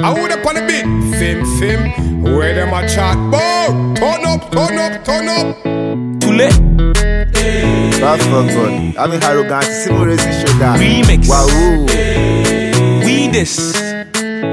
I would up on the beat. Sim, sim. Where them a chat? Bow. Turn up, turn up, turn up. Too late. Bad fuck God. I'm arrogant. Simon raising shoulder. Remix. Wahoo. We this.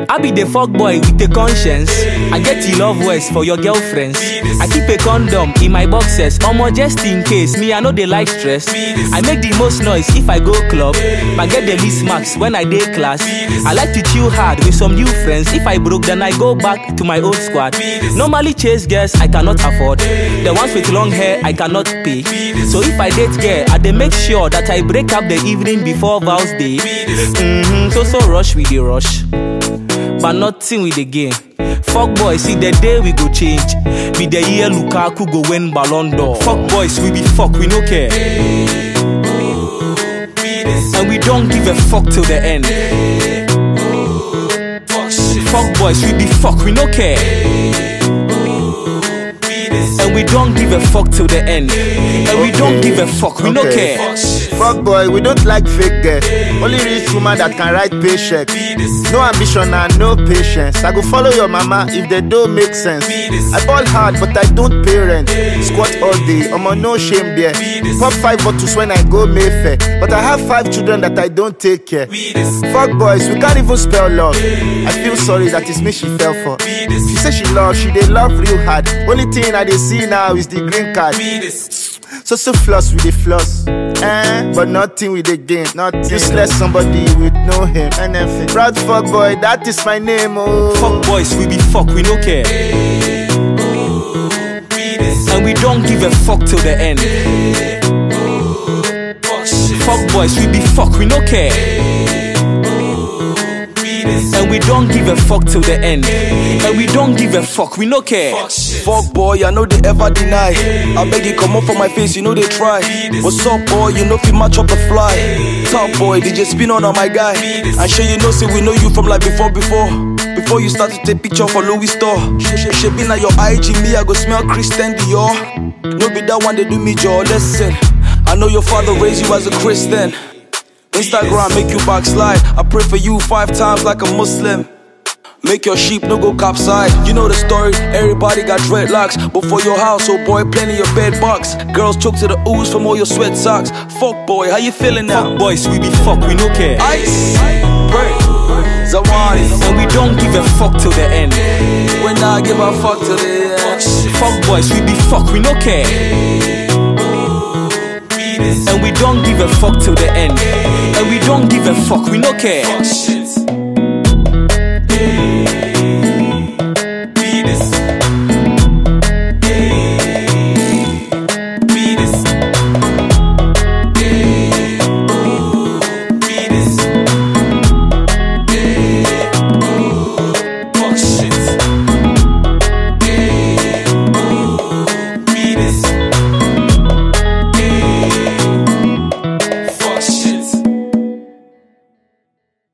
I be the fuck boy with a conscience. I get the love words for your girlfriends. I keep a condom in my boxes, omo just in case. Me I know they like stress. I make the most noise if I go club. but get the least marks when I day class. I like to chill hard with some new friends. If I broke, then I go back to my old squad. Normally chase girls I cannot afford. The ones with long hair I cannot pay. So if I date girl, I dey make sure that I break up the evening before vows day. Mm-hmm, so so rush with the rush. But nothing with the game. Fuck boys, see the day we go change. Be the year Lukaku go win Ballon d'Or. Fuck boys, we be fuck, we no care. And we don't give a fuck till the end. Fuck boys, we be fuck, we no care. And we don't give a fuck till the end. And we don't give a fuck, we no Okay. care. Fuck boy, we don't like fake girl. Only rich woman that can write paycheck. No ambition and no patience. I go follow your mama if they don't make sense. I ball hard, but I don't pay rent. Squat all day, I'm on no shame there. Pop five bottles when I go Mayfair. But I have five children that I don't take care. Fuck boys, we can't even spell love. I feel sorry that it's me she fell for. She say she love, she they love real hard. Only thing I they see now is the green mm-hmm. card. So so floss with the floss. Eh, but nothing with the gain. Nothing. Useless somebody with no him. NF. Proud fuck boy, that is my name. Oh. Fuck boys, we be fuck, we no care. Eh, oh. And we don't give a fuck till the end. Eh, oh. Fuck boys, we be fuck, we no care. Eh, And we don't give a fuck till the end. And we don't give a fuck, we no care. Fuck boy, I know they ever deny. I beg you come up from my face, you know they try. What's up, boy? You know if you match up the fly. Top boy, DJ spin on on my guy. I sure you know, say we know you from like before, before. Before you start to take picture for Louis store. She be na your IG, me I go smell Christian Dior. No be that one they do me jaw. Listen, I know your father raised you as a Christian. Instagram make you backslide. I pray for you five times like a Muslim. Make your sheep no go capsize. You know the story, everybody got dreadlocks. But for your house, oh boy, plenty of bed bugs. Girls choke to the ooze from all your sweat socks. Fuck boy, how you feeling now? Fuck boys, we be fuck, we no care. Ice, pray, Zawani. And we don't give a fuck till the end. When I give a fuck to the end. Fuck boys, we be fuck, we no care. And we don't give a fuck till the end. We don't give a fuck, we no care.